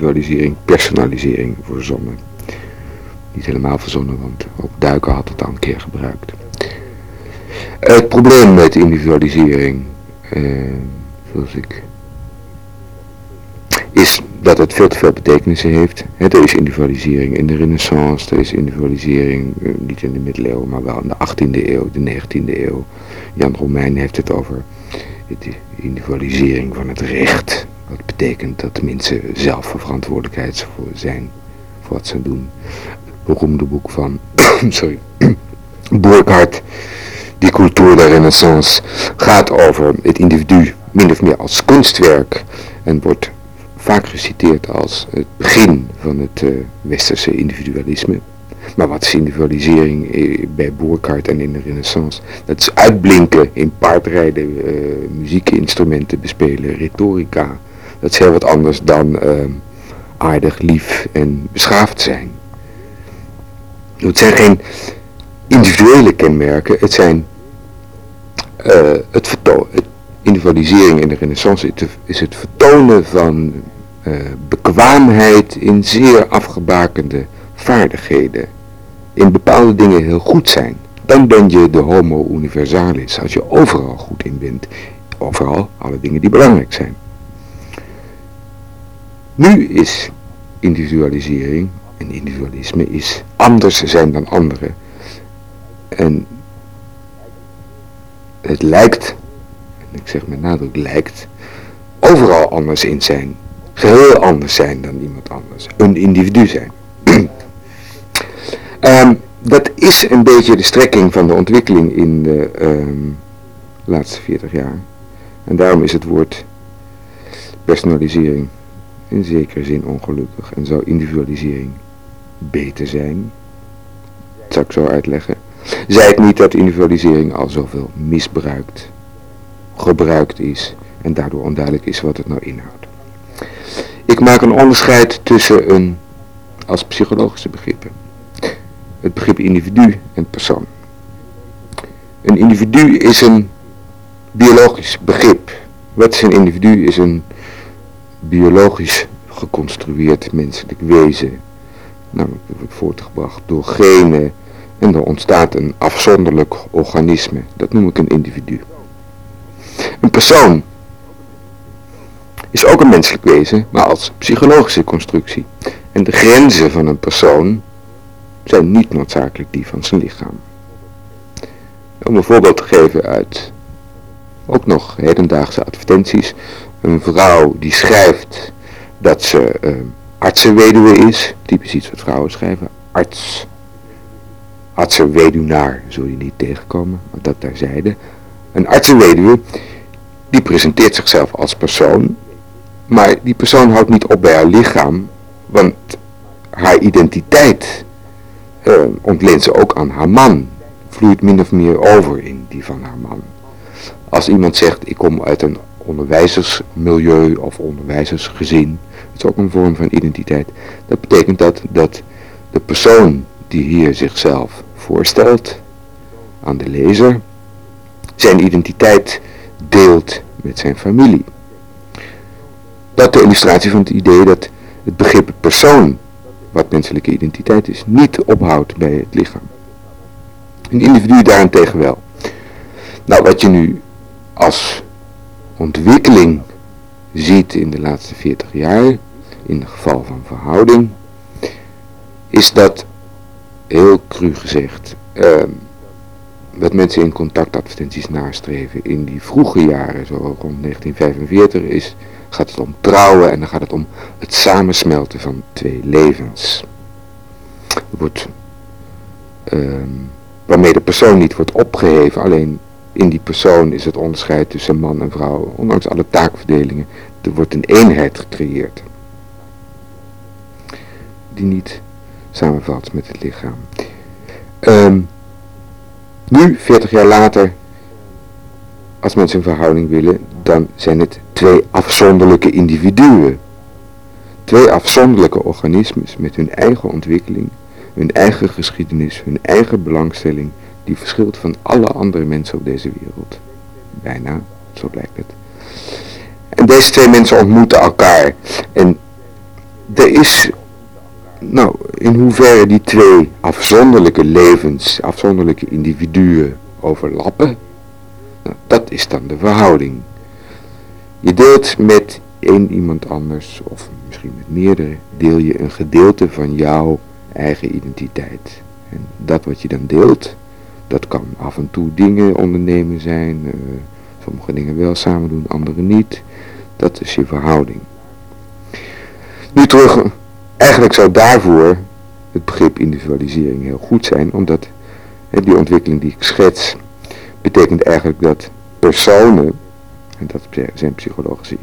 individualisering personalisering verzonnen. Niet helemaal verzonnen, want ook Duiken had het al een keer gebruikt. Het probleem met individualisering, eh, zoals ik, is dat het veel te veel betekenissen heeft. er is individualisering in de renaissance, er is individualisering eh, niet in de middeleeuwen, maar wel in de 18e eeuw, de 19e eeuw. Jan Romein heeft het over de individualisering van het recht. Wat betekent dat mensen zelf verantwoordelijkheid zijn voor wat ze doen. Het beroemde boek van, sorry, Die cultuur der renaissance, gaat over het individu min of meer als kunstwerk en wordt vaak geciteerd als het begin van het uh, westerse individualisme. Maar wat is individualisering eh, bij Boerkaart en in de renaissance? Dat is uitblinken in paardrijden, uh, muziekinstrumenten bespelen, retorica. Dat is heel wat anders dan uh, aardig, lief en beschaafd zijn. Het zijn geen individuele kenmerken, het zijn uh, het, individualisering in de renaissance is het vertonen van uh, bekwaamheid in zeer afgebakende vaardigheden. In bepaalde dingen heel goed zijn. Dan ben je de homo universalis. Als je overal goed in bent. Overal alle dingen die belangrijk zijn. Nu is individualisering en individualisme is anders zijn dan anderen. En het lijkt, en ik zeg met nadruk lijkt, overal anders in zijn. Geheel anders zijn dan iemand anders. Een individu zijn. um, dat is een beetje de strekking van de ontwikkeling in de um, laatste 40 jaar. En daarom is het woord personalisering in zekere zin ongelukkig. En zou individualisering beter zijn? Dat zou ik zo uitleggen. Zij het niet dat individualisering al zoveel misbruikt, gebruikt is en daardoor onduidelijk is wat het nou inhoudt. Ik maak een onderscheid tussen een, als psychologische begrippen, het begrip individu en persoon. Een individu is een biologisch begrip. Wat is een individu? Is een biologisch geconstrueerd menselijk wezen. Namelijk voortgebracht door genen en er ontstaat een afzonderlijk organisme. Dat noem ik een individu. Een persoon is ook een menselijk wezen, maar als psychologische constructie. En de grenzen van een persoon zijn niet noodzakelijk die van zijn lichaam. Om een voorbeeld te geven uit ook nog hedendaagse advertenties. Een vrouw die schrijft dat ze uh, artsenweduwe is, typisch iets wat vrouwen schrijven, arts. Artsenweduwnaar zul je niet tegenkomen, maar dat terzijde. Een artsenweduwe, die presenteert zichzelf als persoon, maar die persoon houdt niet op bij haar lichaam, want haar identiteit uh, ontleent ze ook aan haar man. Vloeit min of meer over in die van haar man. Als iemand zegt, ik kom uit een onderwijzersmilieu of onderwijzersgezin, het is ook een vorm van identiteit. Dat betekent dat, dat de persoon die hier zichzelf voorstelt aan de lezer, zijn identiteit deelt met zijn familie. Dat de illustratie van het idee dat het begrip persoon, wat menselijke identiteit is, niet ophoudt bij het lichaam. Een individu daarentegen wel. Nou, wat je nu als ontwikkeling ziet in de laatste 40 jaar, in het geval van verhouding, is dat, heel cru gezegd, uh, dat mensen in contactadvertenties nastreven in die vroege jaren, zo rond 1945, is gaat het om trouwen en dan gaat het om het samensmelten van twee levens. Wordt, uh, waarmee de persoon niet wordt opgeheven, alleen in die persoon is het onderscheid tussen man en vrouw, ondanks alle taakverdelingen, er wordt een eenheid gecreëerd. Die niet samenvalt met het lichaam. Um, nu, 40 jaar later, als mensen een verhouding willen, dan zijn het twee afzonderlijke individuen. Twee afzonderlijke organismes met hun eigen ontwikkeling, hun eigen geschiedenis, hun eigen belangstelling, die verschilt van alle andere mensen op deze wereld. Bijna zo blijkt het. En deze twee mensen ontmoeten elkaar. En er is, nou, in hoeverre die twee afzonderlijke levens, afzonderlijke individuen overlappen, nou, dat is dan de verhouding. Je deelt met één iemand anders, of misschien met meerdere, deel je een gedeelte van jouw eigen identiteit. En dat wat je dan deelt, dat kan af en toe dingen ondernemen zijn, uh, sommige dingen wel samen doen, andere niet. Dat is je verhouding. Nu terug, eigenlijk zou daarvoor het begrip individualisering heel goed zijn, omdat die ontwikkeling die ik schets, betekent eigenlijk dat personen, en dat zijn psychologische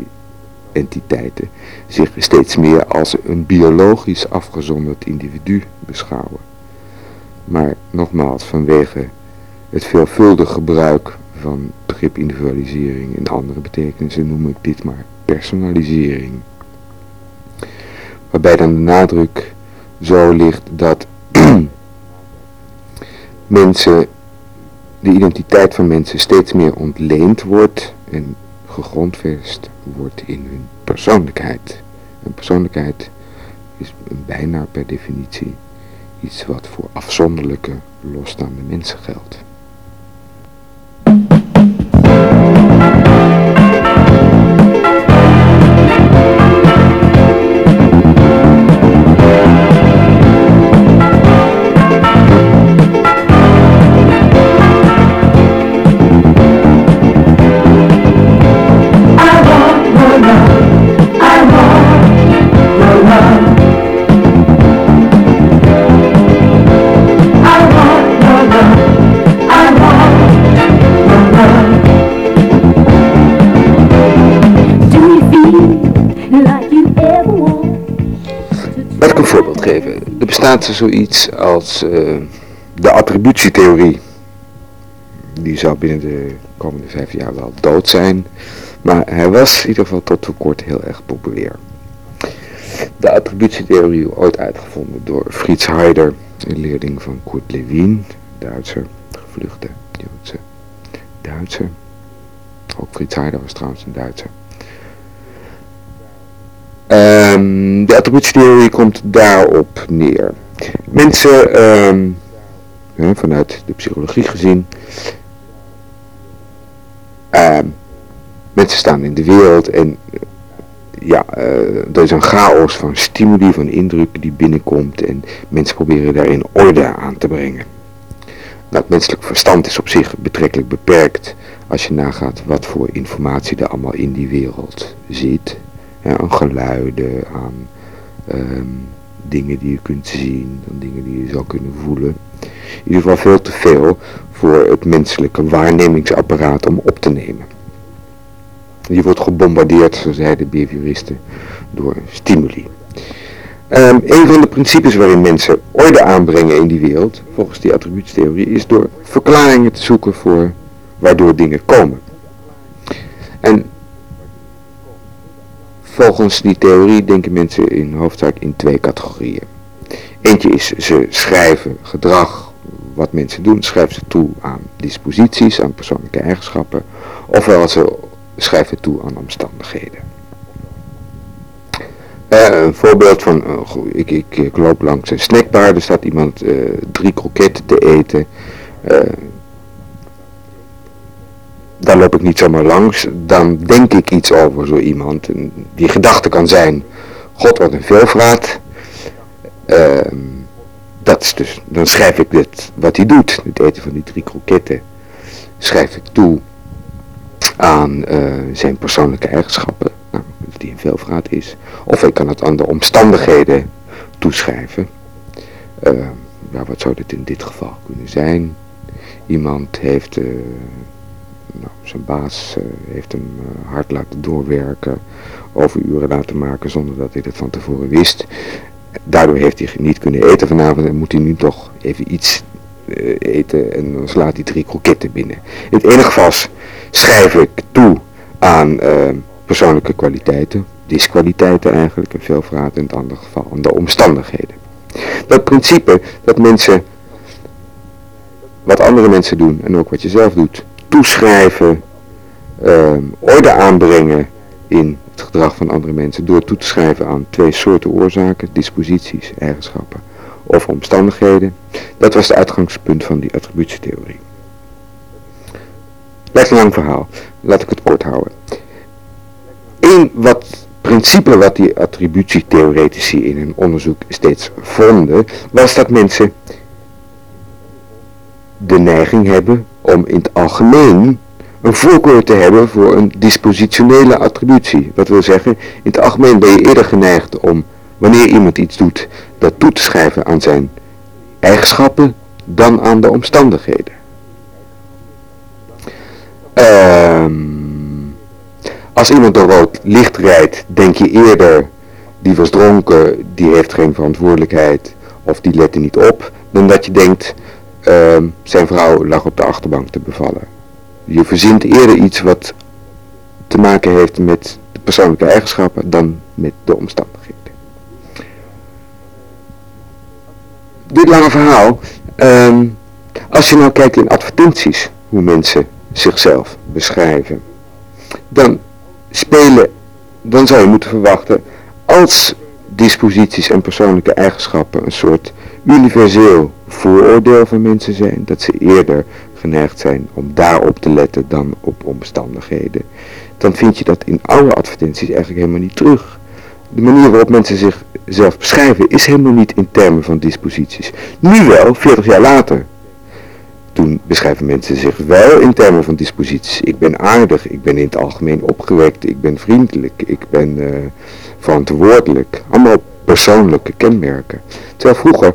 entiteiten, zich steeds meer als een biologisch afgezonderd individu beschouwen. Maar nogmaals, vanwege het veelvuldig gebruik van begrip individualisering in andere betekenissen noem ik dit maar personalisering. Waarbij dan de nadruk zo ligt dat mensen, de identiteit van mensen steeds meer ontleend wordt en gegrondvest wordt in hun persoonlijkheid. En persoonlijkheid is bijna per definitie iets wat voor afzonderlijke, losstaande mensen geldt. Zoiets als uh, de attributietheorie. Die zou binnen de komende vijf jaar wel dood zijn. Maar hij was in ieder geval tot voor kort heel erg populair. De attributietheorie ooit uitgevonden door Fritz Heider, een leerling van Kurt Lewin, Duitser, gevluchte Joodse Duitser. Ook Fritz Heider was trouwens een Duitser. Um, de attributietheorie komt daarop neer. Mensen, um, vanuit de psychologie gezien, um, mensen staan in de wereld en ja, uh, er is een chaos van stimuli, van indrukken die binnenkomt en mensen proberen daarin orde aan te brengen. Nou, het menselijk verstand is op zich betrekkelijk beperkt als je nagaat wat voor informatie er allemaal in die wereld zit aan geluiden, aan ehm, dingen die je kunt zien, aan dingen die je zou kunnen voelen. In ieder geval veel te veel voor het menselijke waarnemingsapparaat om op te nemen. Je wordt gebombardeerd, zo zeiden behavioristen, door stimuli. Um, een van de principes waarin mensen orde aanbrengen in die wereld, volgens die attribuutstheorie, is door verklaringen te zoeken voor waardoor dingen komen. En Volgens die theorie denken mensen in hoofdzaak in twee categorieën. Eentje is ze schrijven gedrag, wat mensen doen, schrijven ze toe aan disposities, aan persoonlijke eigenschappen, ofwel ze schrijven toe aan omstandigheden. Uh, een voorbeeld van, uh, ik, ik, loop langs een snackbar, er staat iemand uh, drie kroketten te eten daar loop ik niet zomaar langs, dan denk ik iets over zo iemand. Die gedachte kan zijn, God wat een veelvraat. Uh, dat is dus, dan schrijf ik dit, wat hij doet, het eten van die drie kroketten, schrijf ik toe aan uh, zijn persoonlijke eigenschappen, nou, die een veelvraat is. Of ik kan het aan de omstandigheden toeschrijven. Uh, wat zou dit in dit geval kunnen zijn? Iemand heeft uh, nou, zijn baas uh, heeft hem uh, hard laten doorwerken, overuren laten maken zonder dat hij dat van tevoren wist. Daardoor heeft hij niet kunnen eten vanavond en moet hij nu toch even iets uh, eten en dan slaat hij drie kroketten binnen. In het ene geval schrijf ik toe aan persoonlijke kwaliteiten, diskwaliteiten eigenlijk, en veelvraat in het andere geval aan de omstandigheden. Dat principe dat mensen wat andere mensen doen en ook wat je zelf doet, toeschrijven ehm, orde aanbrengen in het gedrag van andere mensen door toe te schrijven aan twee soorten oorzaken, disposities, eigenschappen of omstandigheden. Dat was het uitgangspunt van die attributietheorie. Lijkt een lang verhaal, laat ik het kort houden. Eén wat principe wat die attributietheoretici in hun onderzoek steeds vonden, was dat mensen de neiging hebben om in het algemeen een voorkeur te hebben voor een dispositionele attributie. Wat wil zeggen, in het algemeen ben je eerder geneigd om, wanneer iemand iets doet, dat toe te schrijven aan zijn eigenschappen dan aan de omstandigheden. Ehm, als iemand door rood licht rijdt, denk je eerder, die was dronken, die heeft geen verantwoordelijkheid, of die lette niet op, dan dat je denkt, uh, zijn vrouw lag op de achterbank te bevallen. Je verzint eerder iets wat te maken heeft met de persoonlijke eigenschappen dan met de omstandigheden. Dit lange verhaal, um, als je nou kijkt in advertenties, hoe mensen zichzelf beschrijven, dan spelen, dan zou je moeten verwachten, als disposities en persoonlijke eigenschappen een soort universeel vooroordeel van mensen zijn, dat ze eerder geneigd zijn om daarop te letten dan op omstandigheden, dan vind je dat in oude advertenties eigenlijk helemaal niet terug. De manier waarop mensen zichzelf beschrijven is helemaal niet in termen van disposities. Nu wel, 40 jaar later. Toen beschrijven mensen zich wel in termen van disposities. Ik ben aardig, ik ben in het algemeen opgewekt, ik ben vriendelijk, ik ben uh, verantwoordelijk. Allemaal persoonlijke kenmerken. Terwijl vroeger,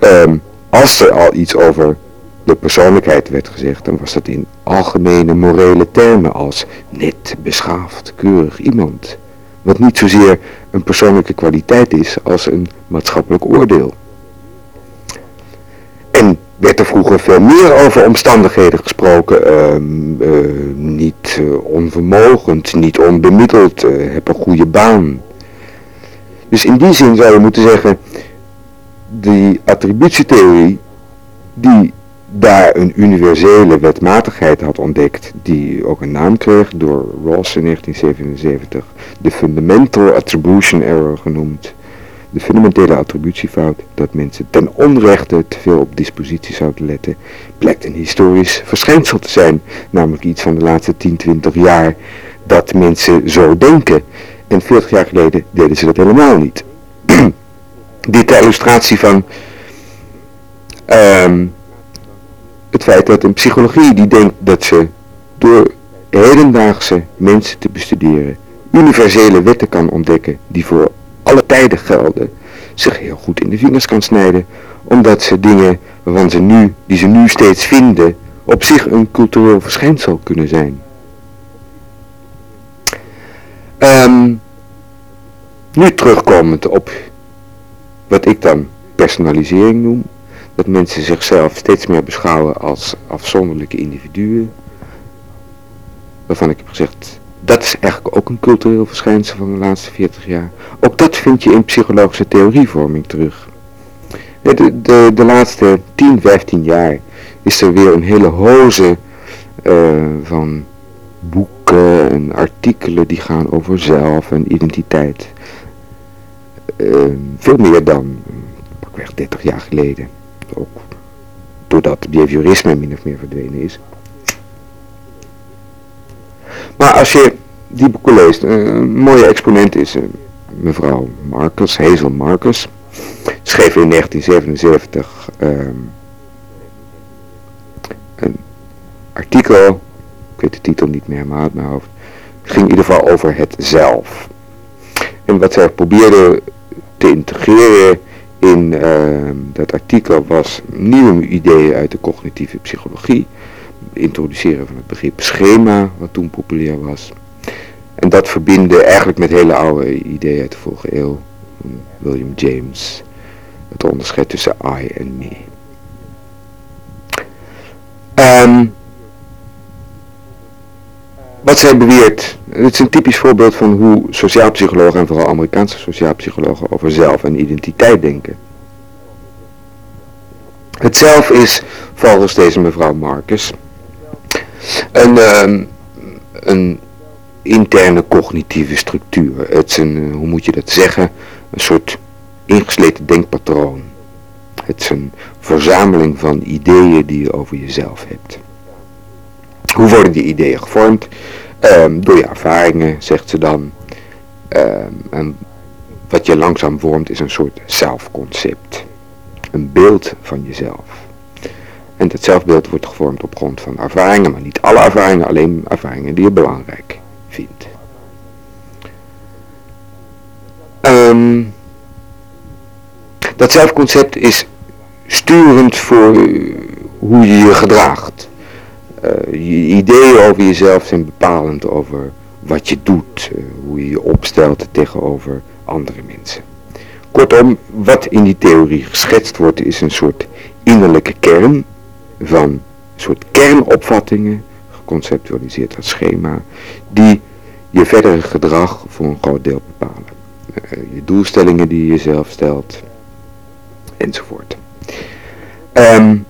um, als er al iets over de persoonlijkheid werd gezegd, dan was dat in algemene morele termen als net, beschaafd, keurig iemand. Wat niet zozeer een persoonlijke kwaliteit is als een maatschappelijk oordeel. En werd er vroeger veel meer over omstandigheden gesproken. Uh, uh, niet uh, onvermogend, niet onbemiddeld, eh, heb een goede baan. Dus in die zin zou je moeten zeggen, die attributietheorie, die daar een universele wetmatigheid had ontdekt, die ook een naam kreeg door Ross in 1977, de Fundamental Attribution Error genoemd. De fundamentele attributiefout, dat mensen ten onrechte te veel op dispositie zouden letten, blijkt een historisch verschijnsel te zijn, namelijk iets van de laatste 10, 20 jaar, dat mensen zo denken. En 40 jaar geleden deden ze dat helemaal niet. Dit ter illustratie van um, het feit dat een psychologie die denkt dat ze door hedendaagse mensen te bestuderen universele wetten kan ontdekken die voor alle tijden gelden, zich heel goed in de vingers kan snijden, omdat ze dingen waarvan ze nu, die ze nu steeds vinden, op zich een cultureel verschijnsel kunnen zijn. Um, nu terugkomend op wat ik dan personalisering noem, dat mensen zichzelf steeds meer beschouwen als afzonderlijke individuen. Waarvan ik heb gezegd, dat is eigenlijk ook een cultureel verschijnsel van de laatste 40 jaar. Ook dat vind je in psychologische theorievorming terug. De, de, de laatste 10, 15 jaar is er weer een hele hoze uh, van boeken en artikelen die gaan over zelf en identiteit. Uh, veel meer dan pakweg 30 jaar geleden ook doordat behaviorisme min of meer verdwenen is. Maar als je die boeken leest, een mooie exponent is uh, mevrouw Marcus, Hazel Marcus, schreef in 1977 um, een artikel, ik weet de titel niet meer, maar uit mijn hoofd, het ging in ieder geval over het zelf. En wat zij probeerde te integreren in uh, dat artikel was nieuwe ideeën uit de cognitieve psychologie. Introduceren van het begrip schema, wat toen populair was. En dat verbinden eigenlijk met hele oude ideeën uit de vorige eeuw. William James. Het onderscheid tussen I en me. Um, wat zij beweert, het is een typisch voorbeeld van hoe sociaalpsychologen en vooral Amerikaanse sociaalpsychologen over zelf en identiteit denken. Het zelf is, volgens deze mevrouw Marcus, een, uh, een interne cognitieve structuur. Het is een, hoe moet je dat zeggen, een soort ingesleten denkpatroon. Het is een verzameling van ideeën die je over jezelf hebt. Hoe worden die ideeën gevormd? Ehm, door je ervaringen, zegt ze dan. Ehm, en wat je langzaam vormt is een soort zelfconcept. Een beeld van jezelf. En dat zelfbeeld wordt gevormd op grond van ervaringen, maar niet alle ervaringen, alleen ervaringen die je belangrijk vindt. Ehm, dat zelfconcept is sturend voor hoe je je gedraagt. Uh, je ideeën over jezelf zijn bepalend over wat je doet, uh, hoe je je opstelt tegenover andere mensen. Kortom, wat in die theorie geschetst wordt is een soort innerlijke kern van een soort kernopvattingen, geconceptualiseerd als schema, die je verdere gedrag voor een groot deel bepalen. Uh, je doelstellingen die je jezelf stelt, enzovoort. Um,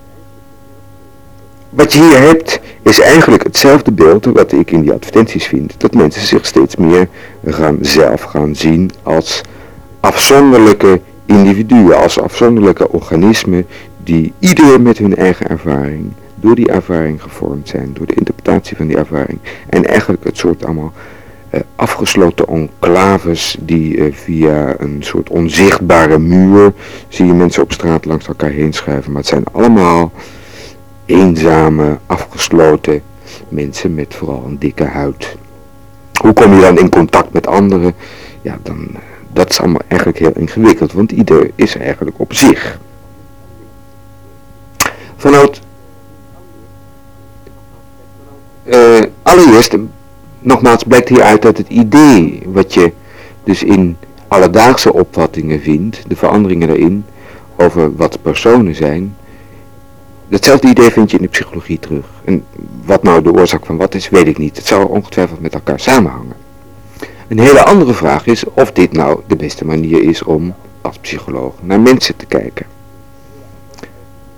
wat je hier hebt is eigenlijk hetzelfde beeld wat ik in die advertenties vind. Dat mensen zich steeds meer gaan zelf gaan zien als afzonderlijke individuen, als afzonderlijke organismen die ieder met hun eigen ervaring, door die ervaring gevormd zijn, door de interpretatie van die ervaring. En eigenlijk het soort allemaal uh, afgesloten enclaves die uh, via een soort onzichtbare muur, zie je mensen op straat langs elkaar heen schuiven. Maar het zijn allemaal eenzame, afgesloten mensen met vooral een dikke huid. Hoe kom je dan in contact met anderen? Ja, dan, eh, dat is allemaal eigenlijk heel ingewikkeld, want ieder is eigenlijk op zich. Vanuit uh, allereerst, nogmaals blijkt hieruit dat het idee wat je dus in alledaagse opvattingen vindt, de veranderingen daarin, over wat personen zijn, Datzelfde idee vind je in de psychologie terug. En wat nou de oorzaak van wat is, weet ik niet. Het zou ongetwijfeld met elkaar samenhangen. Een hele andere vraag is of dit nou de beste manier is om als psycholoog naar mensen te kijken.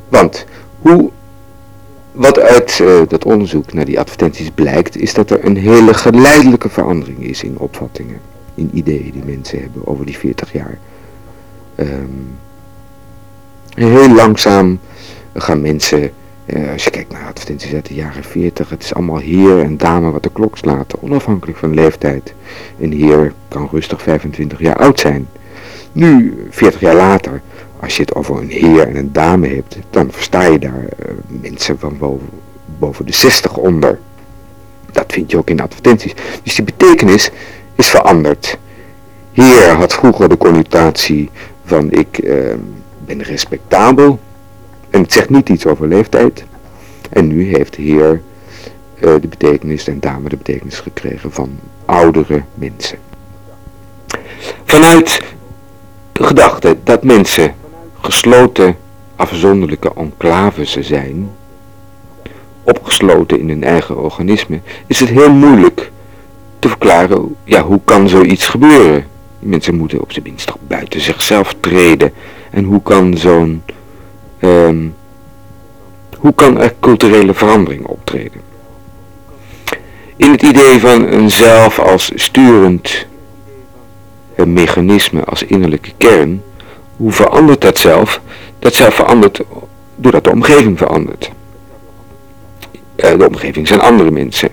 Want hoe, wat uit uh, dat onderzoek naar die advertenties blijkt, is dat er een hele geleidelijke verandering is in opvattingen, in ideeën die mensen hebben over die 40 jaar. Um, heel langzaam gaan mensen, eh, als je kijkt naar advertenties uit de jaren 40, het is allemaal heer en dame wat de klok slaat, onafhankelijk van leeftijd. Een heer kan rustig 25 jaar oud zijn. Nu, 40 jaar later, als je het over een heer en een dame hebt, dan versta je daar uh, mensen van boven, de 60 onder. Dat vind je ook in advertenties. Dus die betekenis is veranderd. Heer had vroeger de connotatie van ik uh, ben respectabel, en het zegt niet iets over leeftijd. En nu heeft heer uh, de betekenis en dame de betekenis gekregen van oudere mensen. Vanuit de gedachte dat mensen gesloten afzonderlijke enclaves zijn, opgesloten in hun eigen organisme, is het heel moeilijk te verklaren, ja, hoe kan zoiets gebeuren? Mensen moeten op zijn minst toch buiten zichzelf treden. En hoe kan zo'n Um, hoe kan er culturele verandering optreden? In het idee van een zelf als sturend een mechanisme, als innerlijke kern, hoe verandert dat zelf? Dat zelf verandert doordat de omgeving verandert. De omgeving zijn andere mensen.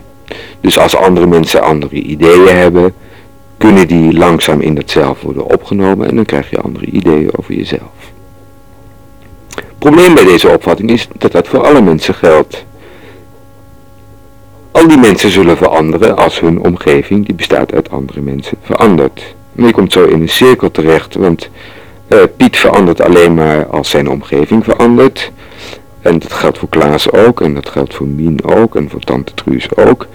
Dus als andere mensen andere ideeën hebben, kunnen die langzaam in dat zelf worden opgenomen en dan krijg je andere ideeën over jezelf probleem bij deze opvatting is dat dat voor alle mensen geldt. Al die mensen zullen veranderen als hun omgeving, die bestaat uit andere mensen, verandert. Maar je komt zo in een cirkel terecht, want uh, Piet verandert alleen maar als zijn omgeving verandert. En dat geldt voor Klaas ook, en dat geldt voor Mien ook, en voor Tante Truus ook.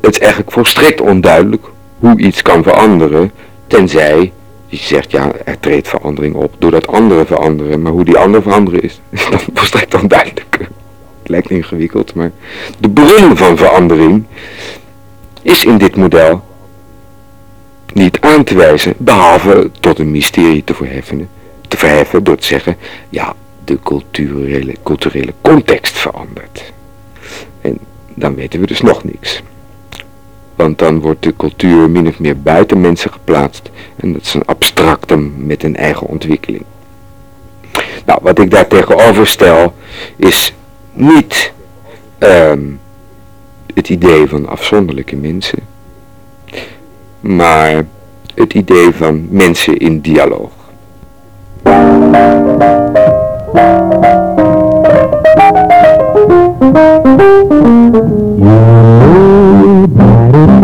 Het is eigenlijk volstrekt onduidelijk hoe iets kan veranderen, tenzij die zegt, ja, er treedt verandering op doordat anderen veranderen. Maar hoe die anderen veranderen is, is dan volstrekt onduidelijk. Het lijkt ingewikkeld, maar de bron van verandering is in dit model niet aan te wijzen, behalve tot een mysterie te verheffen, te verheffen door te zeggen, ja, de culturele, culturele context verandert. En dan weten we dus nog niks. Want dan wordt de cultuur min of meer buiten mensen geplaatst. En dat is een abstracte met een eigen ontwikkeling. Nou, wat ik daar tegenover stel is niet ehm, het idee van afzonderlijke mensen. Maar het idee van mensen in dialoog.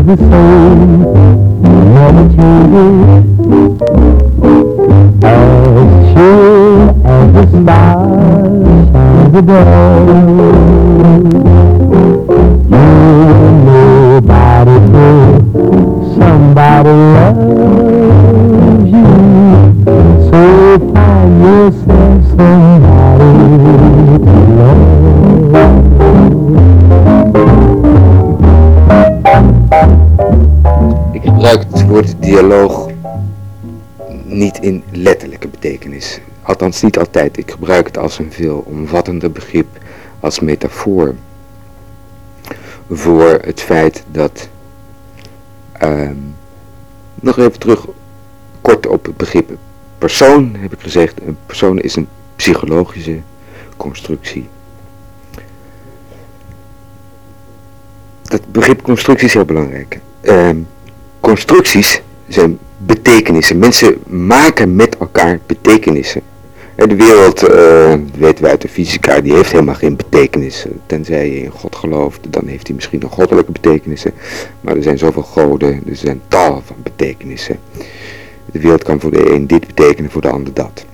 still the same, never changes. As sure as the stars shine above. Somebody loves you. So find yourself somebody dialoog niet in letterlijke betekenis. Althans niet altijd. Ik gebruik het als een veel omvattender begrip, als metafoor voor het feit dat, ehm, nog even terug kort op het begrip persoon heb ik gezegd, een persoon is een psychologische constructie. Dat begrip constructie is heel belangrijk. Ehm, constructies zijn betekenissen. Mensen maken met elkaar betekenissen. De wereld, uh, weten we uit de fysica, die heeft helemaal geen betekenis. Tenzij je in God gelooft, dan heeft hij misschien nog goddelijke betekenissen. Maar er zijn zoveel goden, er zijn tal van betekenissen. De wereld kan voor de een dit betekenen, voor de ander dat.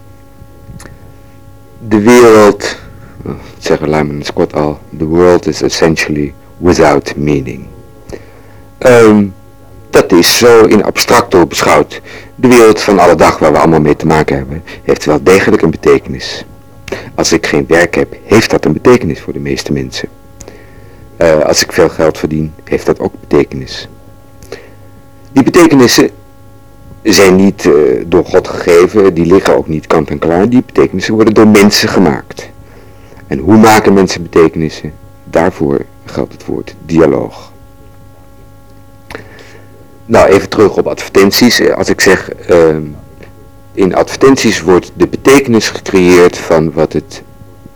De wereld, zeggen Lyman Scott al, the world is essentially without meaning. Um, dat is zo in abstracto beschouwd. De wereld van alle dag waar we allemaal mee te maken hebben, heeft wel degelijk een betekenis. Als ik geen werk heb, heeft dat een betekenis voor de meeste mensen. Uh, als ik veel geld verdien, heeft dat ook betekenis. Die betekenissen zijn niet uh, door God gegeven, die liggen ook niet kant en klaar. Die betekenissen worden door mensen gemaakt. En hoe maken mensen betekenissen? Daarvoor geldt het woord dialoog. Nou, even terug op advertenties. Eh, als ik zeg, uh, in advertenties wordt de betekenis gecreëerd van wat het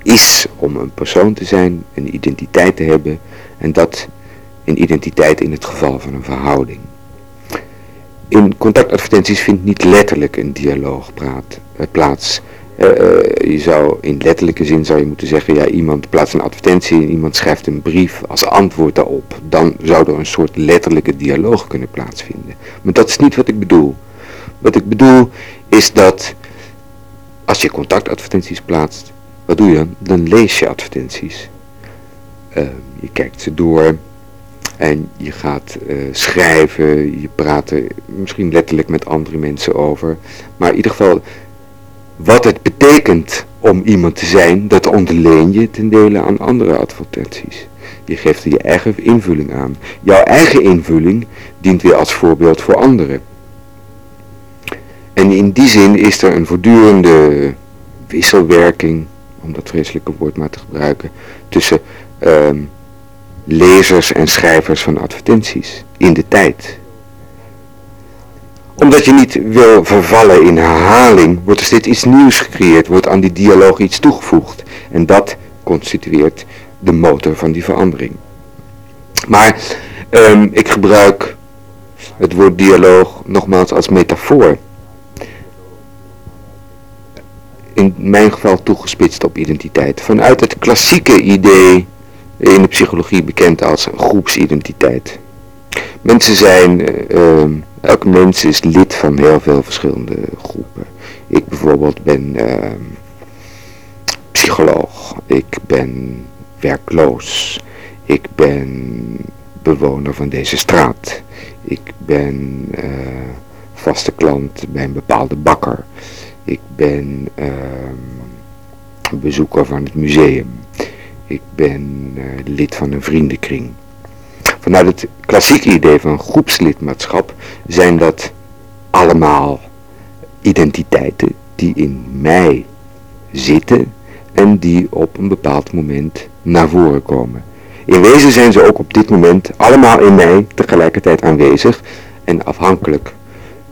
is om een persoon te zijn, een identiteit te hebben. En dat een identiteit in het geval van een verhouding. In contactadvertenties vindt niet letterlijk een dialoog praat, uh, plaats. Uh, je zou in letterlijke zin zou je moeten zeggen, ja iemand plaatst een advertentie en iemand schrijft een brief als antwoord daarop. Dan zou er een soort letterlijke dialoog kunnen plaatsvinden. Maar dat is niet wat ik bedoel. Wat ik bedoel is dat als je contactadvertenties plaatst, wat doe je dan? Dan lees je advertenties. Uh, je kijkt ze door en je gaat schrijven, je praat er misschien letterlijk met andere mensen over. Maar in ieder geval wat het betekent om iemand te zijn, dat ontleen je ten dele aan andere advertenties. Je geeft je eigen invulling aan. Jouw eigen invulling dient weer als voorbeeld voor anderen. En in die zin is er een voortdurende wisselwerking, om dat vreselijke woord maar te gebruiken, tussen uh, lezers en schrijvers van advertenties in de tijd omdat je niet wil vervallen in herhaling, wordt er steeds iets nieuws gecreëerd, wordt aan die dialoog iets toegevoegd. En dat constitueert de motor van die verandering. Maar um, ik gebruik het woord dialoog nogmaals als metafoor. In mijn geval toegespitst op identiteit. Vanuit het klassieke idee in de psychologie bekend als groepsidentiteit. Mensen zijn... Uh, Elke mens is lid van heel veel verschillende groepen. Ik bijvoorbeeld ben uh, psycholoog. Ik ben werkloos. Ik ben bewoner van deze straat. Ik ben uh, vaste klant bij een bepaalde bakker. Ik ben uh, bezoeker van het museum. Ik ben uh, lid van een vriendenkring. Vanuit het klassieke idee van groepslidmaatschap zijn dat allemaal identiteiten die in mij zitten en die op een bepaald moment naar voren komen. In wezen zijn ze ook op dit moment allemaal in mij tegelijkertijd aanwezig en afhankelijk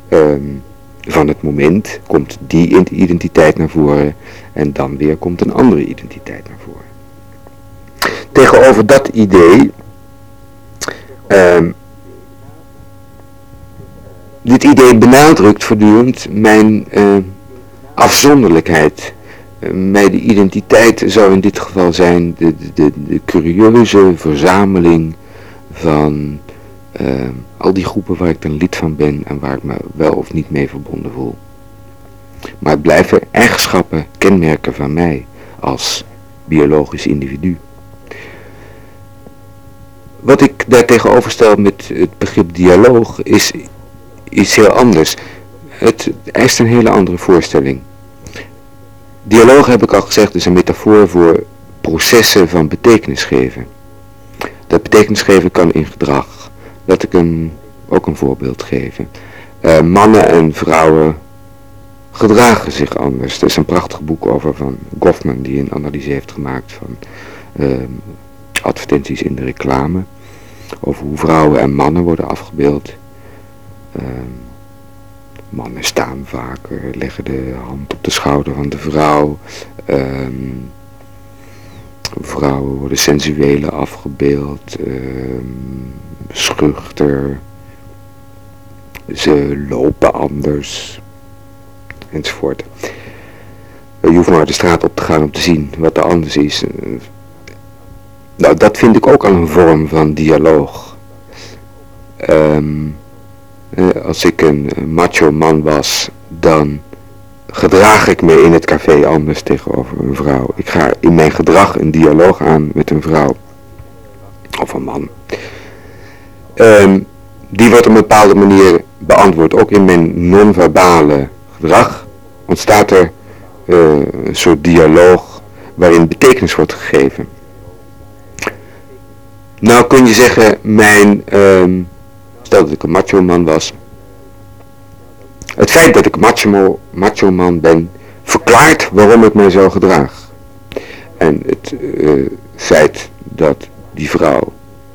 um, van het moment komt die identiteit naar voren en dan weer komt een andere identiteit naar voren. Tegenover dat idee, um, dit idee benadrukt voortdurend mijn uh, afzonderlijkheid mij de identiteit zou in dit geval zijn de, de, de curieuze verzameling van uh, al die groepen waar ik dan lid van ben en waar ik me wel of niet mee verbonden voel. Maar het blijven eigenschappen, kenmerken van mij als biologisch individu. Wat ik daar tegenover stel met het begrip dialoog is iets heel anders. Het eist een hele andere voorstelling. Dialoog heb ik al gezegd is een metafoor voor processen van betekenis geven. Dat betekenis geven kan in gedrag. Laat ik een, ook een voorbeeld geven. Uh, mannen en vrouwen gedragen zich anders. Er is een prachtig boek over van Goffman die een analyse heeft gemaakt van uh, advertenties in de reclame. Over hoe vrouwen en mannen worden afgebeeld. Uh, Mannen staan vaker, leggen de hand op de schouder van de vrouw. Um, vrouwen worden sensuele afgebeeld, um, schuchter. Ze lopen anders, enzovoort. Je hoeft maar de straat op te gaan om te zien wat er anders is. Nou, dat vind ik ook al een vorm van dialoog. Um, als ik een macho man was, dan gedraag ik me in het café anders tegenover een vrouw. Ik ga in mijn gedrag een dialoog aan met een vrouw. Of een man. Um, die wordt op een bepaalde manier beantwoord. Ook in mijn non-verbale gedrag ontstaat er uh, een soort dialoog waarin betekenis wordt gegeven. Nou kun je zeggen, mijn... Um, Stel dat ik een macho man was. Het feit dat ik macho, macho man ben, verklaart waarom ik mij zo gedraag. En het uh, feit dat die vrouw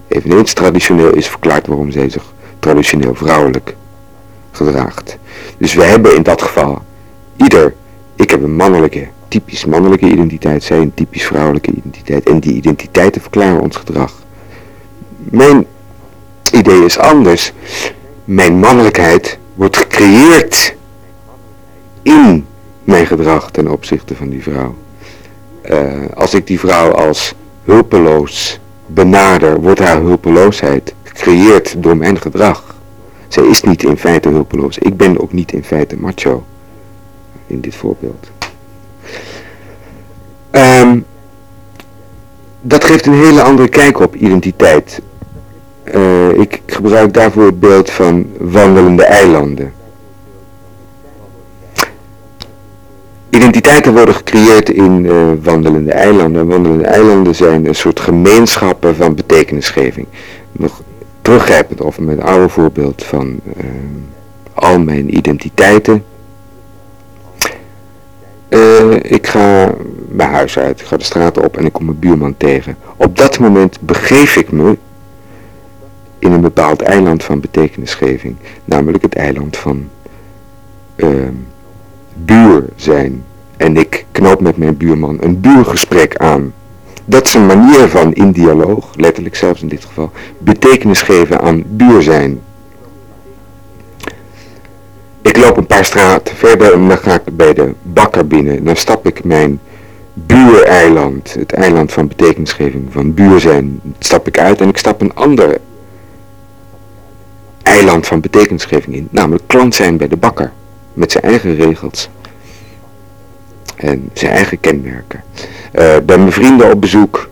eveneens traditioneel is, verklaart waarom zij zich traditioneel vrouwelijk gedraagt. Dus we hebben in dat geval ieder, ik heb een mannelijke, typisch mannelijke identiteit, zij een typisch vrouwelijke identiteit. En die identiteiten verklaren ons gedrag. Mijn idee is anders. Mijn mannelijkheid wordt gecreëerd in mijn gedrag ten opzichte van die vrouw. Uh, als ik die vrouw als hulpeloos benader, wordt haar hulpeloosheid gecreëerd door mijn gedrag. Zij is niet in feite hulpeloos. Ik ben ook niet in feite macho. In dit voorbeeld. Um, dat geeft een hele andere kijk op identiteit. Uh, ik gebruik daarvoor het beeld van wandelende eilanden. Identiteiten worden gecreëerd in uh, wandelende eilanden. Wandelende eilanden zijn een soort gemeenschappen van betekenisgeving. Nog teruggrijpend met een oude voorbeeld van uh, al mijn identiteiten. ik ga mijn huis uit, ik ga de straat op en ik kom mijn buurman tegen. Op dat moment begeef ik me in een bepaald eiland van betekenisgeving. Namelijk het eiland van uh, buur zijn. En ik knoop met mijn buurman een buurgesprek aan. Dat is een manier van in dialoog, letterlijk zelfs in dit geval, betekenis geven aan buur zijn. Ik loop een paar straten verder en dan ga ik bij de bakker binnen. Dan stap ik mijn buureiland, het eiland van betekenisgeving, van buur zijn, stap ik uit en ik stap een ander eiland van betekenisgeving in. Namelijk klant zijn bij de bakker. Met zijn eigen regels. En zijn eigen kenmerken. Uh, bij mijn vrienden op bezoek.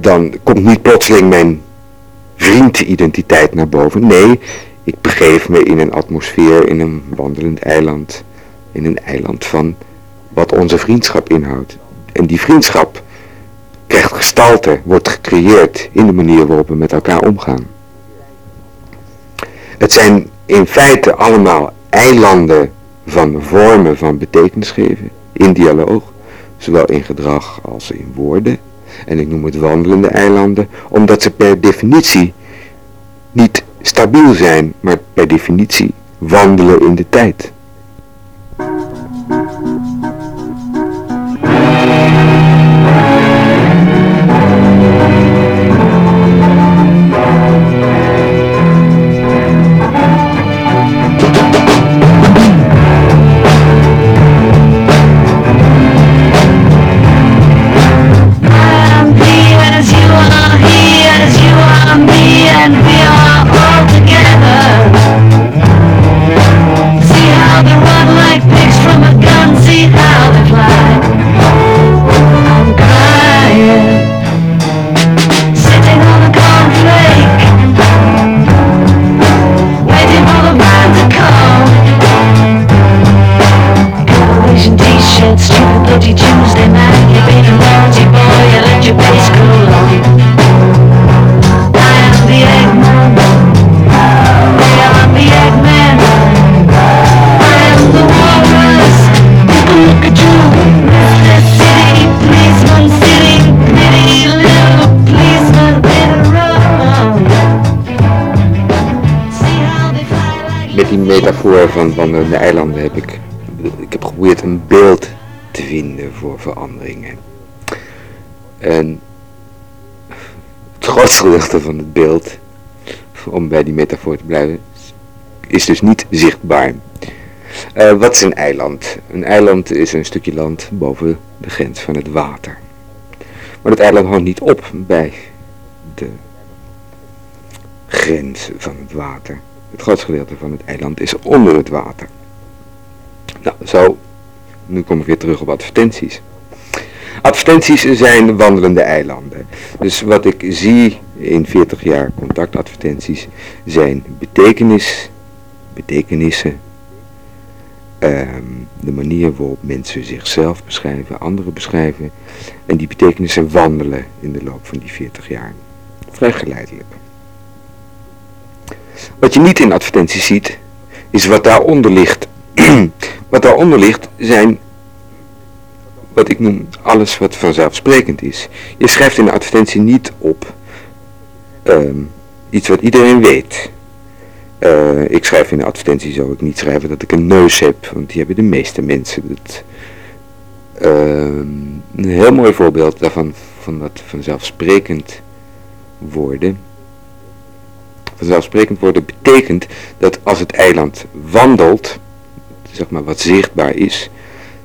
Dan komt niet plotseling mijn vriendidentiteit naar boven. Nee, ik begeef me in een atmosfeer, in een wandelend eiland. In een eiland van wat onze vriendschap inhoudt. En die vriendschap krijgt gestalte, wordt gecreëerd in de manier waarop we met elkaar omgaan. Het zijn in feite allemaal eilanden van vormen van betekenis geven, in dialoog, zowel in gedrag als in woorden. En ik noem het wandelende eilanden, omdat ze per definitie niet stabiel zijn, maar per definitie wandelen in de tijd. Wandelende eilanden heb ik, ik heb geprobeerd een beeld te vinden voor veranderingen. En het grootste van het beeld, om bij die metafoor te blijven, is dus niet zichtbaar. Uh, wat is een eiland? Een eiland is een stukje land boven de grens van het water. Maar het eiland houdt niet op bij de grens van het water. Het grootste gedeelte van het eiland is onder het water. Nou, zo, nu kom ik weer terug op advertenties. Advertenties zijn wandelende eilanden. Dus wat ik zie in 40 jaar contactadvertenties zijn betekenis, betekenissen, ehm, de manier waarop mensen zichzelf beschrijven, anderen beschrijven. En die betekenissen wandelen in de loop van die 40 jaar. Vrij geleidelijk. Wat je niet in advertenties ziet, is wat daaronder ligt. wat daaronder ligt zijn wat ik noem alles wat vanzelfsprekend is. Je schrijft in de advertentie niet op ehm, iets wat iedereen weet. Uh, ik schrijf in de advertentie zou ik niet schrijven dat ik een neus heb, want die hebben de meeste mensen. Uh, een heel mooi voorbeeld daarvan, van dat vanzelfsprekend worden vanzelfsprekend worden betekent dat als het eiland wandelt, zeg maar wat zichtbaar is,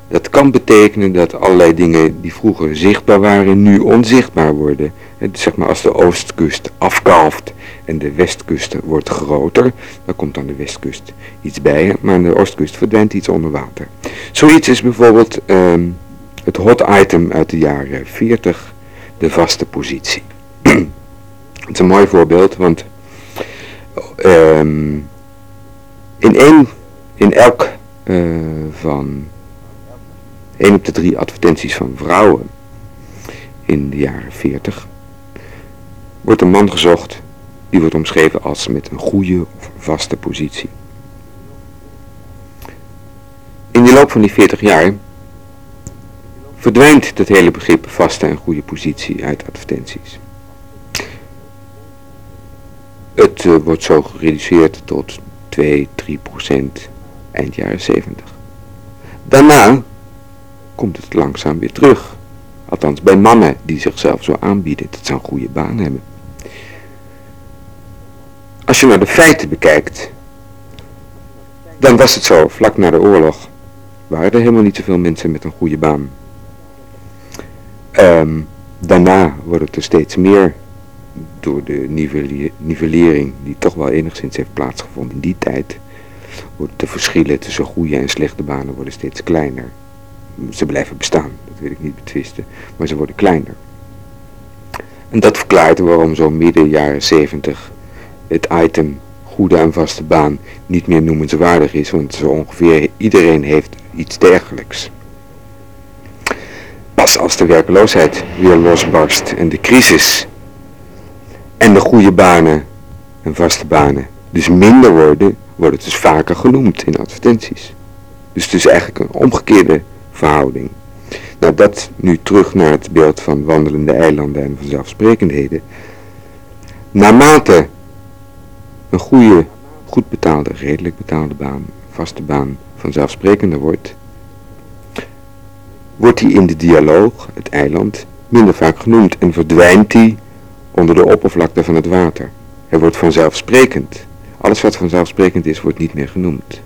dat kan betekenen dat allerlei dingen die vroeger zichtbaar waren, nu onzichtbaar worden. zeg maar als de oostkust afkalft en de westkust wordt groter, dan komt aan de westkust iets bij, maar aan de oostkust verdwijnt iets onder water. Zoiets is bijvoorbeeld ehm, het hot item uit de jaren 40, de vaste positie. Het is een mooi voorbeeld, want um, in in elk uh, van één op de drie advertenties van vrouwen in de jaren 40 wordt een man gezocht die wordt omschreven als met een goede of vaste positie. In de loop van die 40 jaar verdwijnt het hele begrip vaste en goede positie uit advertenties. Het uh, wordt zo gereduceerd tot 2, 3 procent eind jaren 70. Daarna komt het langzaam weer terug. Althans bij mannen die zichzelf zo aanbieden dat ze een goede baan hebben. Als je naar de feiten bekijkt, dan was het zo, vlak na de oorlog waren er helemaal niet zoveel mensen met een goede baan. Um, daarna wordt het er steeds meer door de nivellering die toch wel enigszins heeft plaatsgevonden in die tijd, worden de verschillen tussen goede en slechte banen worden steeds kleiner. Ze blijven bestaan, dat wil ik niet betwisten, maar ze worden kleiner. En dat verklaart waarom zo midden jaren 70 het item goede en vaste baan niet meer noemenswaardig is, want zo ongeveer iedereen heeft iets dergelijks. Pas als de werkloosheid weer losbarst en de crisis goede banen en vaste banen dus minder worden, wordt het dus vaker genoemd in advertenties. Dus het is eigenlijk een omgekeerde verhouding. Nou, dat nu terug naar het beeld van wandelende eilanden en vanzelfsprekendheden. Naarmate een goede, goed betaalde, redelijk betaalde baan, vaste baan vanzelfsprekender wordt, wordt die in de dialoog, het eiland, minder vaak genoemd en verdwijnt die onder de oppervlakte van het water. Hij wordt vanzelfsprekend. Alles wat vanzelfsprekend is, wordt niet meer genoemd.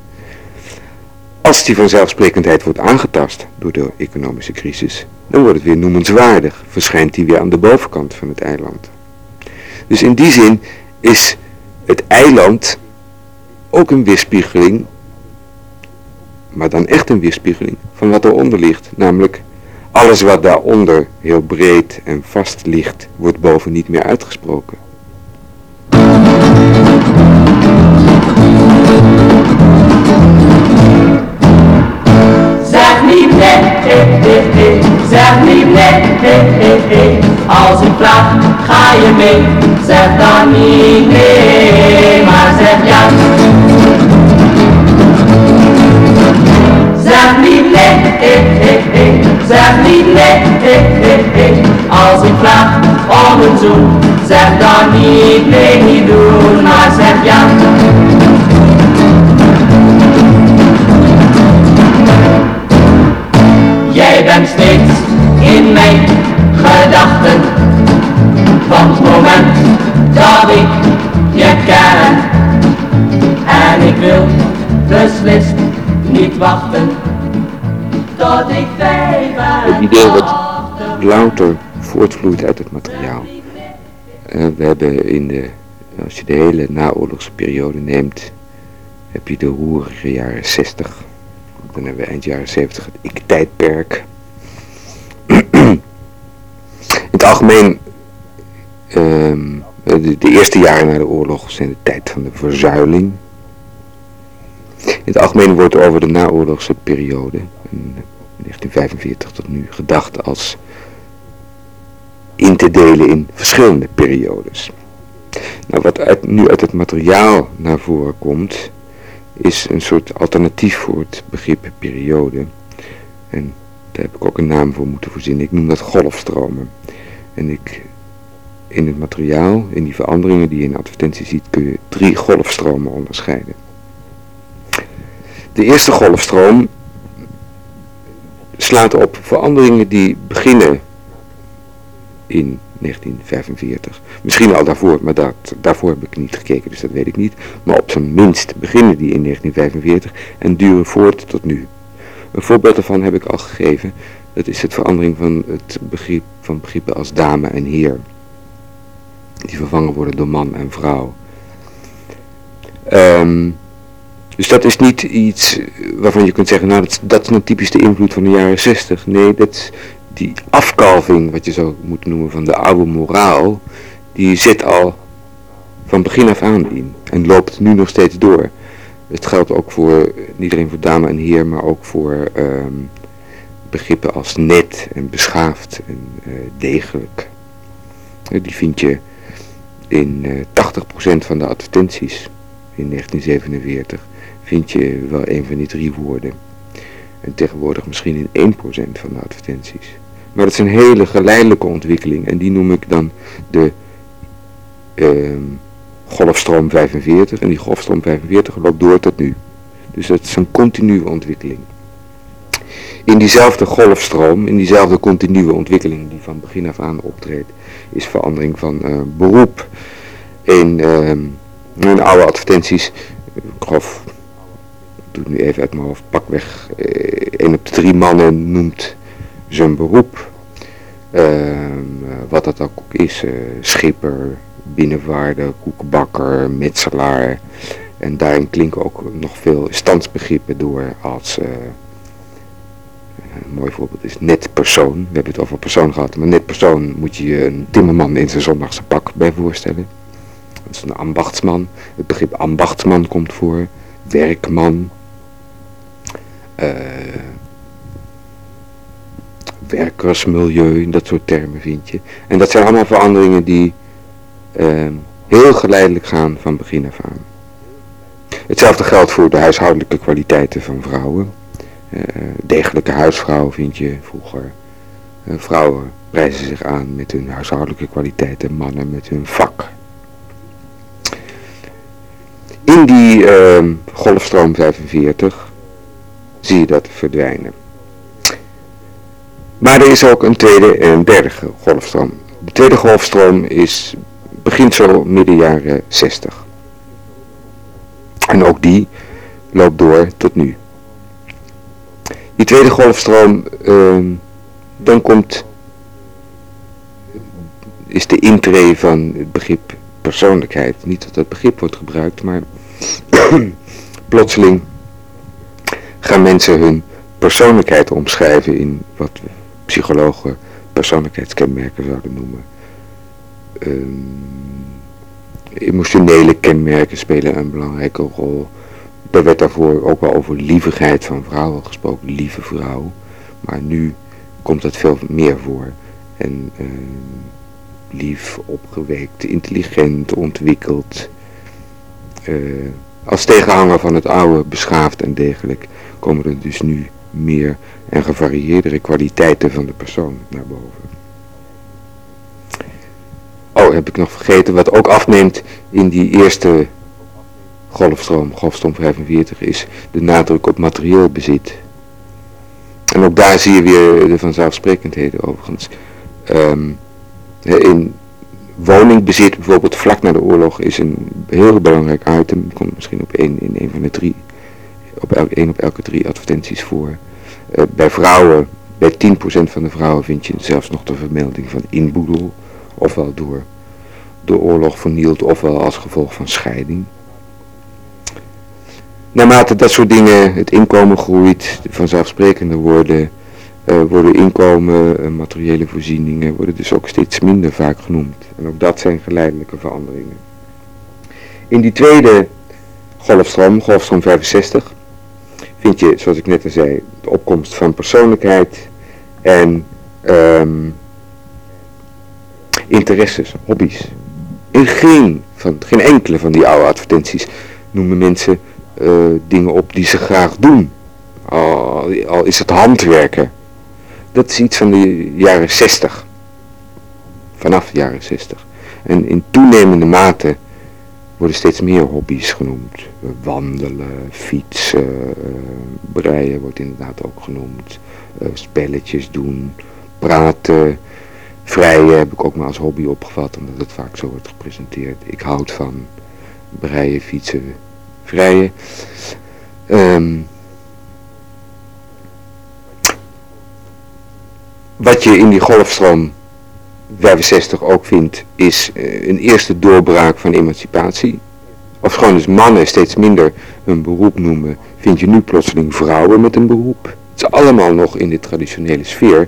Als die vanzelfsprekendheid wordt aangetast door de economische crisis, dan wordt het weer noemenswaardig, verschijnt die weer aan de bovenkant van het eiland. Dus in die zin is het eiland ook een weerspiegeling, maar dan echt een weerspiegeling van wat eronder ligt. Namelijk, alles wat daaronder heel breed en vast ligt, wordt boven niet meer uitgesproken. Zeg niet nee, zeg niet nee, als ik vraag, ga je mee? Zeg dan niet nee, maar zeg ja. Zeg niet nee, zeg niet nee, als ik vraag om een zoen. Zeg dan niet nee, niet doen, maar zeg ja. Jij bent steeds in mijn gedachten Van het moment dat ik je ken En ik wil beslist niet wachten Tot ik vijf Het idee wat louter voortvloeit uit het materiaal. Uh, we hebben in de, als je de hele naoorlogse periode neemt, heb je de roerige jaren 60 dan hebben we eind jaren 70 het ik-tijdperk. In het algemeen, ehm, de, de, eerste jaren na de oorlog zijn de tijd van de verzuiling. In het algemeen wordt over de naoorlogse periode, 1945 tot nu, gedacht als in te delen in verschillende periodes. Nou, wat nu uit het materiaal naar voren komt, is een soort alternatief voor het begrip periode. En daar heb ik ook een naam voor moeten voorzien. Ik noem dat golfstromen. En ik, in het materiaal, in die veranderingen die je in de advertentie ziet, kun je drie golfstromen onderscheiden. De eerste golfstroom slaat op veranderingen die beginnen in 1945. Misschien al daarvoor, maar dat, daarvoor heb ik niet gekeken, dus dat weet ik niet. Maar op zijn minst beginnen die in 1945 en duren voort tot nu. Een voorbeeld daarvan heb ik al gegeven. Dat is het verandering van het begrip van begrippen als dame en heer. Die vervangen worden door man en vrouw. Ehm, dus dat is niet iets waarvan je kunt zeggen, nou dat, dat is nou typisch de invloed van de jaren 60. Nee, dat, die afkalving, wat je zou moeten noemen, van de oude moraal, die zit al van begin af aan in en loopt nu nog steeds door. Het geldt ook voor, niet alleen voor dame en heer, maar ook voor ehm, begrippen als net en beschaafd en uh, degelijk. Die vind je in uh, eh, 80% van de advertenties in 1947 vind je wel een van die drie woorden. En tegenwoordig misschien in 1% van de advertenties. Maar dat is een hele geleidelijke ontwikkeling en die noem ik dan de uh, golfstroom 45. En die golfstroom 45 loopt door tot nu. Dus dat is een continue ontwikkeling. In diezelfde golfstroom, in diezelfde continue ontwikkeling die van begin af aan optreedt, is verandering van uh, beroep. In, uh, in oude advertenties, ik doe nu even uit mijn hoofd, pakweg, uh, een op de drie mannen noemt zijn beroep. Ehm, wat dat ook is, uh, schipper, binnenvaarder, koekenbakker, metselaar. En daarin klinken ook nog veel standsbegrippen door als Een mooi voorbeeld is net persoon. We hebben het over persoon gehad, maar net persoon moet je je een timmerman in zijn zondagse pak bij voorstellen. Dat is een ambachtsman. Het begrip ambachtsman komt voor. Werkman. Uh, werkersmilieu, dat soort termen vind je. En dat zijn allemaal veranderingen die uh, heel geleidelijk gaan van begin af aan. Hetzelfde geldt voor de huishoudelijke kwaliteiten van vrouwen. Uh, degelijke huisvrouw vind je vroeger. Uh, vrouwen prijzen zich aan met hun huishoudelijke kwaliteiten, mannen met hun vak. In die uh, golfstroom 45 zie je dat verdwijnen. Maar er is ook een tweede en een derde golfstroom. De tweede golfstroom is, begint zo midden jaren 60. En ook die loopt door tot nu. Die tweede golfstroom, uh, dan komt, is de intree van het begrip persoonlijkheid. Niet dat dat begrip wordt gebruikt, maar plotseling gaan mensen hun persoonlijkheid omschrijven in wat psychologen persoonlijkheidskenmerken zouden noemen. Um, emotionele kenmerken spelen een belangrijke rol. Er werd daarvoor ook wel over lievigheid van vrouwen gesproken, lieve vrouw. Maar nu komt dat veel meer voor. En uh, lief, opgewekt, intelligent, ontwikkeld. Uh, als tegenhanger van het oude, beschaafd en degelijk, komen er dus nu meer en gevarieerdere kwaliteiten van de persoon naar boven. Oh, heb ik nog vergeten, wat ook afneemt in die eerste golfstroom, golfstroom 45, is de nadruk op materieel bezit. En ook daar zie je weer de vanzelfsprekendheden overigens. Um, in woningbezit bijvoorbeeld vlak na de oorlog is een heel belangrijk item. Komt misschien op één in een van de drie, op elk, op elke drie advertenties voor. Uh, bij vrouwen, bij 10% van de vrouwen vind je zelfs nog de vermelding van inboedel. Ofwel door de oorlog vernield, ofwel als gevolg van scheiding. Naarmate dat soort dingen, het inkomen groeit, vanzelfsprekender worden, uh, worden inkomen, uh, materiële voorzieningen, worden dus ook steeds minder vaak genoemd. En ook dat zijn geleidelijke veranderingen. In die tweede golfstroom, golfstroom 65, vind je, zoals ik net al zei, de opkomst van persoonlijkheid en um, interesses, hobby's. In geen, van, geen enkele van die oude advertenties noemen mensen uh, dingen op die ze graag doen. Al, al is het handwerken. Dat is iets van de jaren 60. Vanaf de jaren 60. En in toenemende mate worden steeds meer hobby's genoemd. Wandelen, fietsen, uh, breien wordt inderdaad ook genoemd. Uh, spelletjes doen, praten. Vrijen heb ik ook maar als hobby opgevat, omdat het vaak zo wordt gepresenteerd. Ik houd van breien, fietsen, vrijen. Um, wat je in die golfstroom 65 ook vindt, is uh, een eerste doorbraak van emancipatie. Of gewoon dus mannen steeds minder hun beroep noemen, vind je nu plotseling vrouwen met een beroep. Het is allemaal nog in de traditionele sfeer.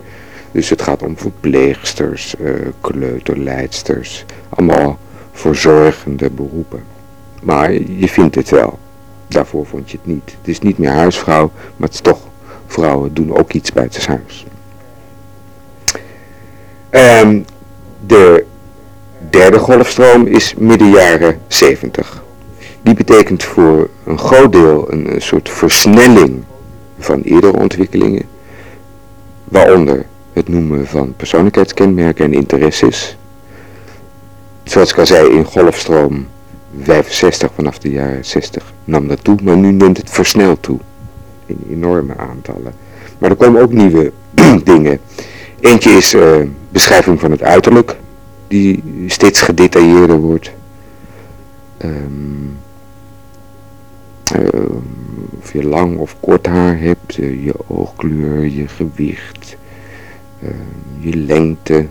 Dus het gaat om verpleegsters, uh, kleuterleidsters, allemaal verzorgende beroepen. Maar je vindt het wel. Daarvoor vond je het niet. Het is niet meer huisvrouw, maar het is toch, vrouwen doen ook iets buitenshuis. Um, de derde golfstroom is midden jaren 70. Die betekent voor een groot deel een, een soort versnelling van eerdere ontwikkelingen, waaronder het noemen van persoonlijkheidskenmerken en interesses. Zoals ik al zei, in golfstroom 65 vanaf de jaren 60 nam dat toe, maar nu neemt het versneld toe. In enorme aantallen. Maar er komen ook nieuwe dingen. Eentje is uh, beschrijving van het uiterlijk, die steeds gedetailleerder wordt. Um, uh, of je lang of kort haar hebt, uh, je oogkleur, je gewicht, je lengte.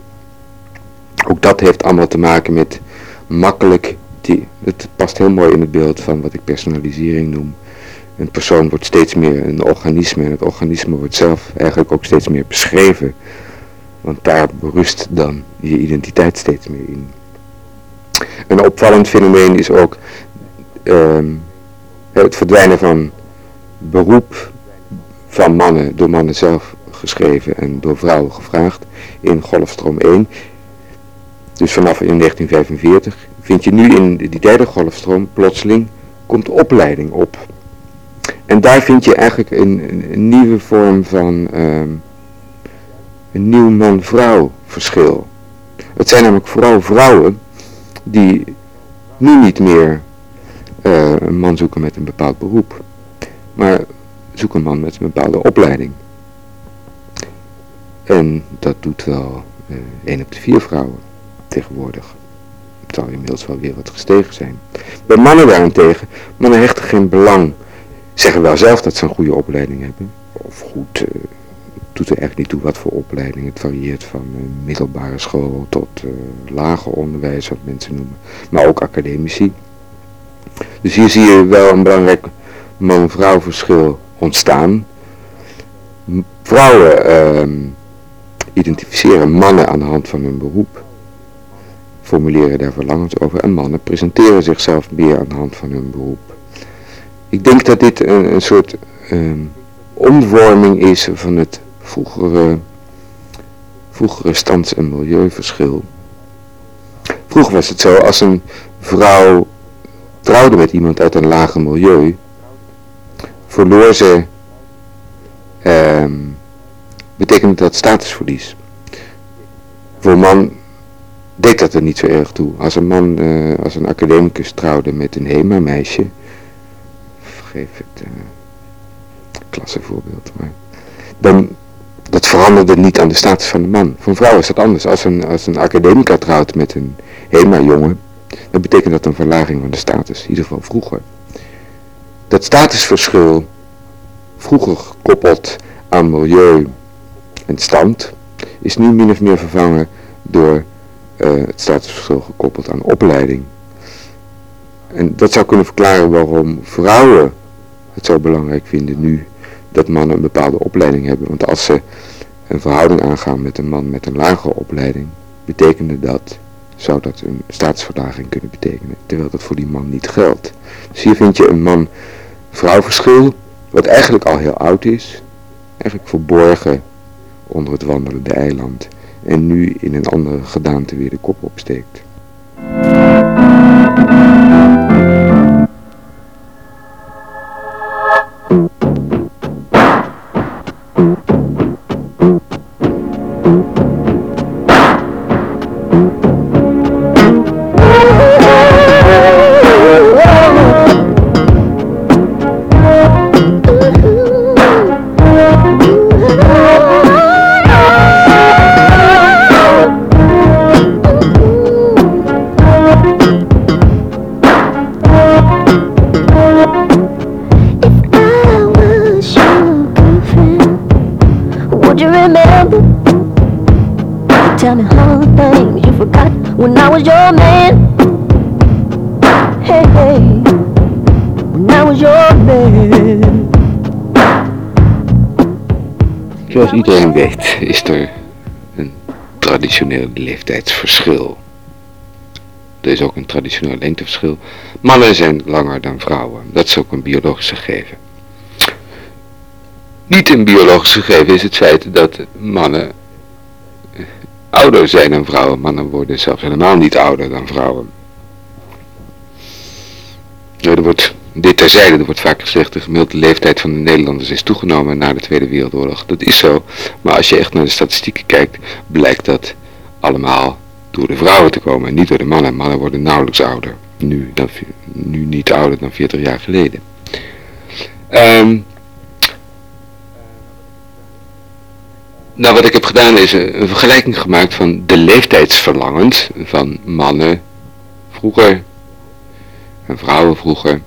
Ook dat heeft allemaal te maken met makkelijk, die, het past heel mooi in het beeld van wat ik personalisering noem. een persoon wordt steeds meer een organisme en het organisme wordt zelf eigenlijk ook steeds meer beschreven. Want daar berust dan je identiteit steeds meer in. Een opvallend fenomeen is ook ehm, het verdwijnen van beroep van mannen, door mannen zelf geschreven en door vrouwen gevraagd in Golfstroom 1. Dus vanaf in 1945 vind je nu in die derde golfstroom plotseling komt opleiding op. En daar vind je eigenlijk een, nieuwe vorm van ehm, een nieuw man-vrouw verschil. Het zijn namelijk vooral vrouwen die nu niet meer uh, een man zoeken met een bepaald beroep, maar zoeken een man met een bepaalde opleiding. En dat doet wel uh, één op de vier vrouwen tegenwoordig. Het zal inmiddels wel weer wat gestegen zijn. Bij mannen daarentegen, mannen hechten geen belang. Zeggen wel zelf dat ze een goede opleiding hebben. Of goed, uh, doet er echt niet toe wat voor opleiding. Het varieert van uh, middelbare school tot uh, lager onderwijs, wat mensen noemen. Maar ook academici. Dus hier zie je wel een belangrijk man-vrouw verschil ontstaan. Vrouwen ehm, identificeren mannen aan de hand van hun beroep formuleren daar verlangens over en mannen presenteren zichzelf meer aan de hand van hun beroep. Ik denk dat dit een, soort um, omvorming is van het vroegere, vroegere stands- en milieuverschil. Vroeger was het zo, als een vrouw trouwde met iemand uit een lager milieu, verloor ze, um, betekende dat statusverlies. Voor man deed dat er niet zo erg toe. Als een man, uh, als een academicus trouwde met een HEMA-meisje, vergeef het uh, klassenvoorbeeld, maar dan, dat veranderde niet aan de status van de man. Voor een is dat anders. Als een, als een academica trouwt met een HEMA-jongen, dan betekent dat een verlaging van de status, in ieder geval vroeger. Dat statusverschil, vroeger gekoppeld aan milieu en stand, is nu min of meer vervangen door uh, het statusverschil gekoppeld aan opleiding. En dat zou kunnen verklaren waarom vrouwen het zo belangrijk vinden nu dat mannen een bepaalde opleiding hebben. Want als ze een verhouding aangaan met een man met een lagere opleiding, betekende dat, zou dat een statusverlaging kunnen betekenen, terwijl dat voor die man niet geldt. Dus hier vind je een man-vrouw verschil, wat eigenlijk al heel oud is, eigenlijk verborgen onder het wandelende eiland en nu in een andere gedaante weer de kop opsteekt. Zoals iedereen weet is er een traditioneel leeftijdsverschil. Er is ook een traditioneel lengteverschil. Mannen zijn langer dan vrouwen. Dat is ook een biologisch gegeven. Niet een biologisch gegeven is het feit dat mannen ouder zijn dan vrouwen. Mannen worden zelfs helemaal niet ouder dan vrouwen. Er wordt dit terzijde, er wordt vaak gezegd, de gemiddelde leeftijd van de Nederlanders is toegenomen na de Tweede Wereldoorlog. Dat is zo, maar als je echt naar de statistieken kijkt, blijkt dat allemaal door de vrouwen te komen en niet door de mannen. Mannen worden nauwelijks ouder, nu, dan, nu niet ouder dan 40 jaar geleden. Um, nou, wat ik heb gedaan is een vergelijking gemaakt van de leeftijdsverlangens van mannen vroeger en vrouwen vroeger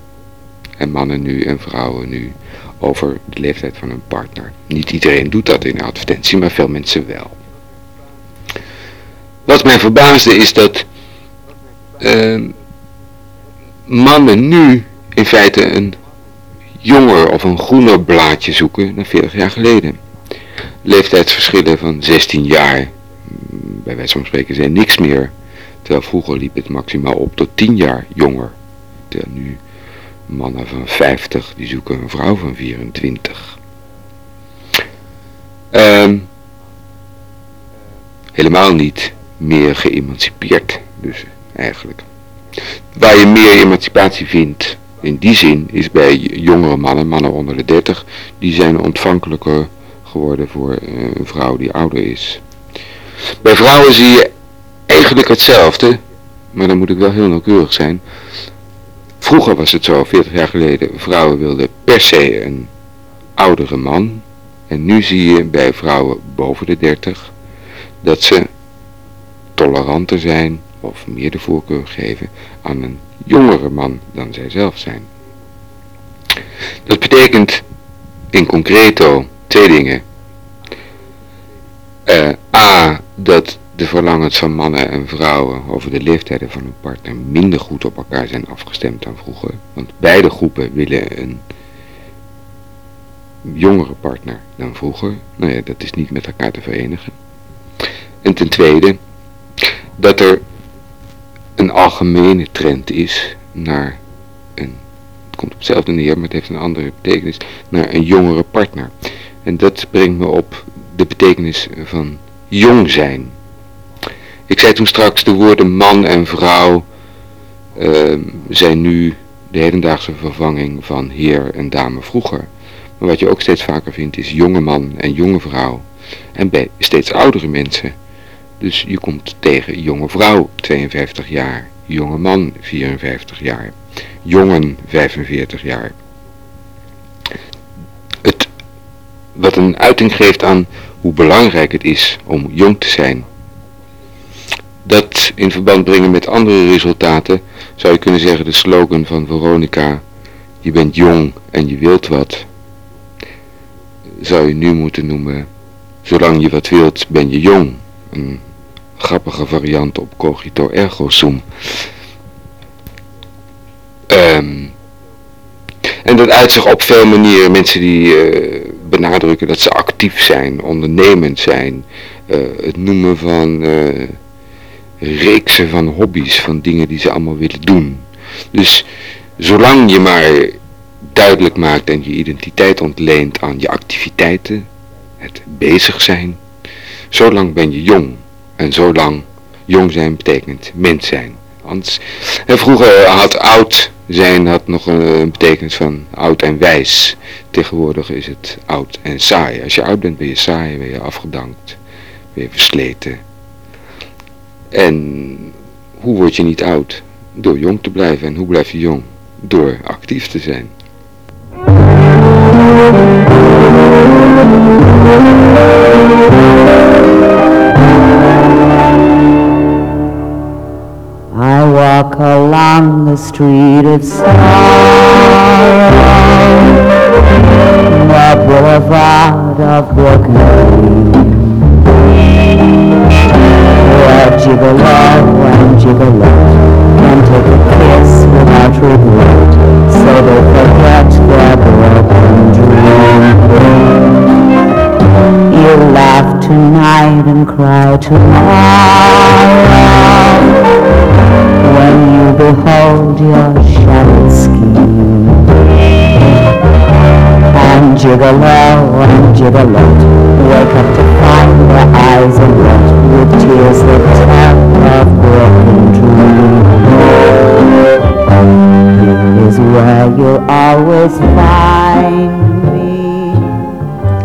en mannen nu en vrouwen nu over de leeftijd van hun partner. Niet iedereen doet dat in de advertentie, maar veel mensen wel. Wat mij verbaasde is dat uh, mannen nu in feite een jonger of een groener blaadje zoeken dan 40 jaar geleden. Leeftijdsverschillen van 16 jaar, bij wijze van spreken, zijn niks meer. Terwijl vroeger liep het maximaal op tot 10 jaar jonger. Terwijl nu mannen van 50, die zoeken een vrouw van 24. Ehm, helemaal niet meer geëmancipeerd, dus eigenlijk. Waar je meer emancipatie vindt, in die zin, is bij jongere mannen, mannen onder de 30, die zijn ontvankelijker geworden voor eh, een vrouw die ouder is. Bij vrouwen zie je eigenlijk hetzelfde, maar dan moet ik wel heel nauwkeurig zijn. Vroeger was het zo, 40 jaar geleden, vrouwen wilden per se een oudere man. En nu zie je bij vrouwen boven de 30 dat ze toleranter zijn of meer de voorkeur geven aan een jongere man dan zij zelf zijn. Dat betekent in concreto twee dingen. Uh, A, dat de verlangens van mannen en vrouwen over de leeftijden van hun partner minder goed op elkaar zijn afgestemd dan vroeger. Want beide groepen willen een jongere partner dan vroeger. Nou ja, dat is niet met elkaar te verenigen. En ten tweede, dat er een algemene trend is naar een, het komt op hetzelfde neer, maar het heeft een andere betekenis, naar een jongere partner. En dat brengt me op de betekenis van jong zijn. Ik zei toen straks, de woorden man en vrouw uh, zijn nu de hedendaagse vervanging van heer en dame vroeger. Maar wat je ook steeds vaker vindt is jonge man en jonge vrouw. En bij steeds oudere mensen. Dus je komt tegen jonge vrouw 52 jaar, jonge man 54 jaar, jongen 45 jaar. Het, wat een uiting geeft aan hoe belangrijk het is om jong te zijn. Dat in verband brengen met andere resultaten zou je kunnen zeggen de slogan van Veronica, je bent jong en je wilt wat, zou je nu moeten noemen, zolang je wat wilt ben je jong. Een grappige variant op cogito ergo sum. Um, en dat uit zich op veel manieren mensen die uh, benadrukken dat ze actief zijn, ondernemend zijn. Uh, het noemen van uh, reeksen van hobby's, van dingen die ze allemaal willen doen. Dus zolang je maar duidelijk maakt en je identiteit ontleent aan je activiteiten, het bezig zijn, zolang ben je jong. En zolang jong zijn betekent mens zijn. Anders, en vroeger had oud zijn had nog een, betekenis van oud en wijs. Tegenwoordig is het oud en saai. Als je oud bent ben je saai, ben je afgedankt, ben je versleten. En hoe word je niet oud? Door jong te blijven. En hoe blijf je jong? Door actief te zijn. walk along the street of where gigolo and gigolette can take a kiss without regret, so they forget their broken dreams. You laugh tonight and cry tomorrow when you behold your shattered scheme. And gigolo and gigolette wake up to find your eyes are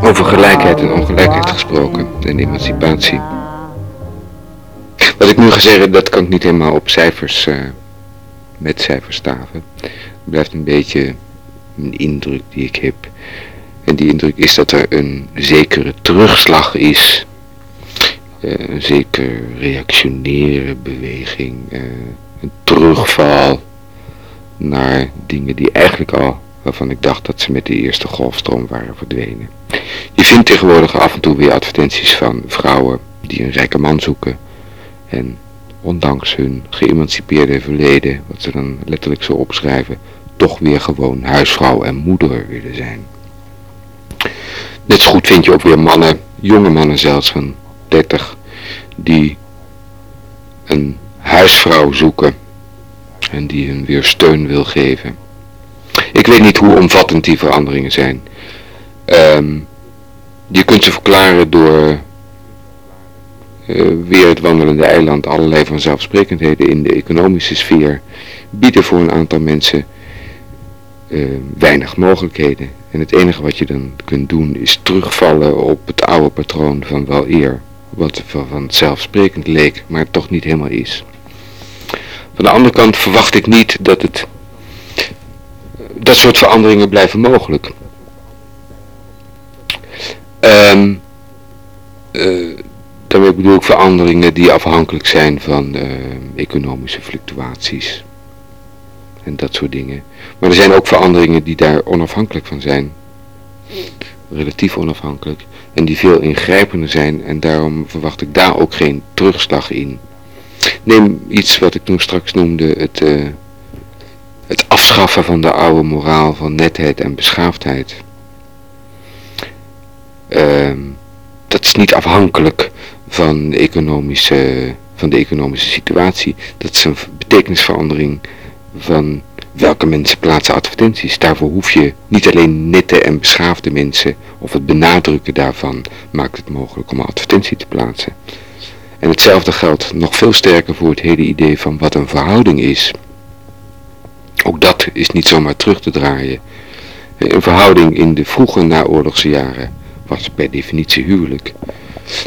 Over gelijkheid en ongelijkheid gesproken en emancipatie. Wat ik nu ga zeggen, dat kan ik niet helemaal op cijfers, uh, met cijfers staven. Het blijft een beetje een indruk die ik heb. En die indruk is dat er een zekere terugslag is. Uh, een zeker reactionaire beweging. Uh, een terugval naar dingen die eigenlijk al, waarvan ik dacht dat ze met de eerste golfstroom waren verdwenen. Je vindt tegenwoordig af en toe weer advertenties van vrouwen die een rijke man zoeken en ondanks hun geëmancipeerde verleden, wat ze dan letterlijk zo opschrijven, toch weer gewoon huisvrouw en moeder willen zijn. Net zo goed vind je ook weer mannen, jonge mannen zelfs van 30, die een huisvrouw zoeken en die hun weer steun wil geven. Ik weet niet hoe omvattend die veranderingen zijn. Ehm, je kunt ze verklaren door uh, weer het wandelende eiland allerlei vanzelfsprekendheden in de economische sfeer bieden voor een aantal mensen uh, weinig mogelijkheden. En het enige wat je dan kunt doen is terugvallen op het oude patroon van wel eer. Wat vanzelfsprekend leek, maar toch niet helemaal is. Van de andere kant verwacht ik niet dat het dat soort veranderingen blijven mogelijk. Um, uh, daarmee bedoel ik veranderingen die afhankelijk zijn van uh, economische fluctuaties. En dat soort dingen. Maar er zijn ook veranderingen die daar onafhankelijk van zijn. Relatief onafhankelijk. En die veel ingrijpender zijn. En daarom verwacht ik daar ook geen terugslag in. Neem iets wat ik toen straks noemde. Het, uh, het afschaffen van de oude moraal van netheid en beschaafdheid. Uh, dat is niet afhankelijk van de economische, van de economische situatie. Dat is een betekenisverandering van welke mensen plaatsen advertenties. Daarvoor hoef je niet alleen nette en beschaafde mensen of het benadrukken daarvan maakt het mogelijk om een advertentie te plaatsen. En hetzelfde geldt nog veel sterker voor het hele idee van wat een verhouding is. Ook dat is niet zomaar terug te draaien. Een verhouding in de vroege naoorlogse jaren was per definitie huwelijk.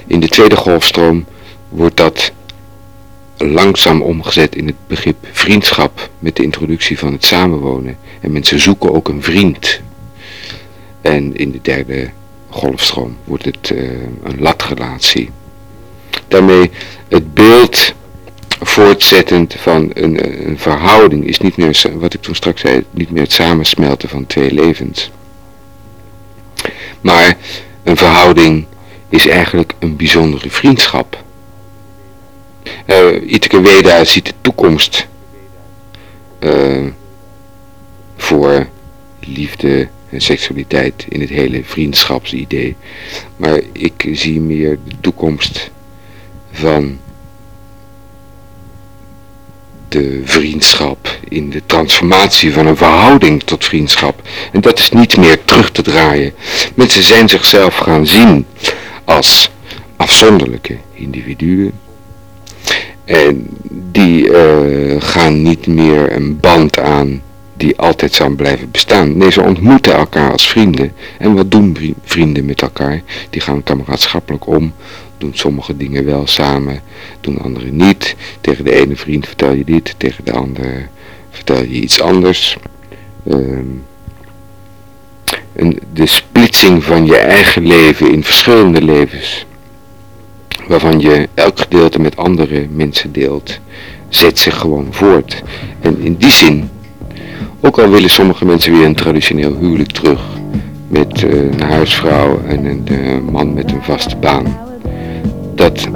In de tweede golfstroom wordt dat langzaam omgezet in het begrip vriendschap met de introductie van het samenwonen. En mensen zoeken ook een vriend. En in de derde golfstroom wordt het uh, een latrelatie. Daarmee het beeld voortzettend van een, een, verhouding is niet meer, wat ik toen straks zei, niet meer het samensmelten van twee levens. Maar een verhouding is eigenlijk een bijzondere vriendschap. Uh, Weda ziet de toekomst uh, voor liefde en seksualiteit in het hele vriendschapsidee. Maar ik zie meer de toekomst van de vriendschap, in de transformatie van een verhouding tot vriendschap. En dat is niet meer terug te draaien. Mensen zijn zichzelf gaan zien als afzonderlijke individuen. En die uh, gaan niet meer een band aan die altijd zal blijven bestaan. Nee, ze ontmoeten elkaar als vrienden. En wat doen vrienden met elkaar? Die gaan kameraadschappelijk om, doen sommige dingen wel samen, doen andere niet. Tegen de ene vriend vertel je dit, tegen de andere vertel je iets anders. En de splitsing van je eigen leven in verschillende levens, waarvan je elk gedeelte met andere mensen deelt, zet zich gewoon voort. En in die zin, ook al willen sommige mensen weer een traditioneel huwelijk terug, met uh, een huisvrouw en een uh, man met een vaste baan, dat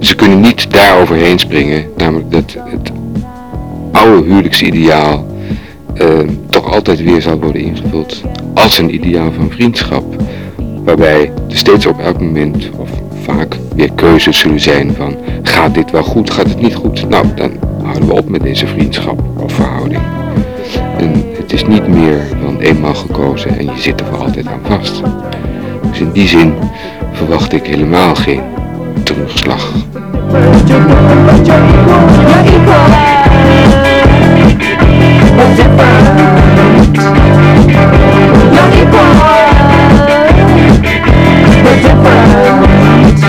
ze kunnen niet daar overheen springen, namelijk dat het oude huwelijksideaal uh, toch altijd weer zal worden ingevuld als een ideaal van vriendschap waarbij er steeds op elk moment of vaak weer keuzes zullen zijn van gaat dit wel goed, gaat het niet goed? Nou, dan houden we op met deze vriendschap of verhouding. En het is niet meer dan eenmaal gekozen en je zit er voor altijd aan vast. Dus in die zin verwacht ik helemaal geen terugslag. we're different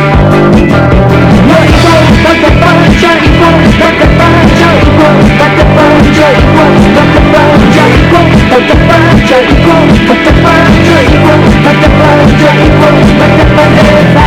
We're equal, like a bunch, equal, like a bunch, equal, like a bunch, equal, like a bunch, equal, like a bunch, equal, like a bunch, equal, like a like like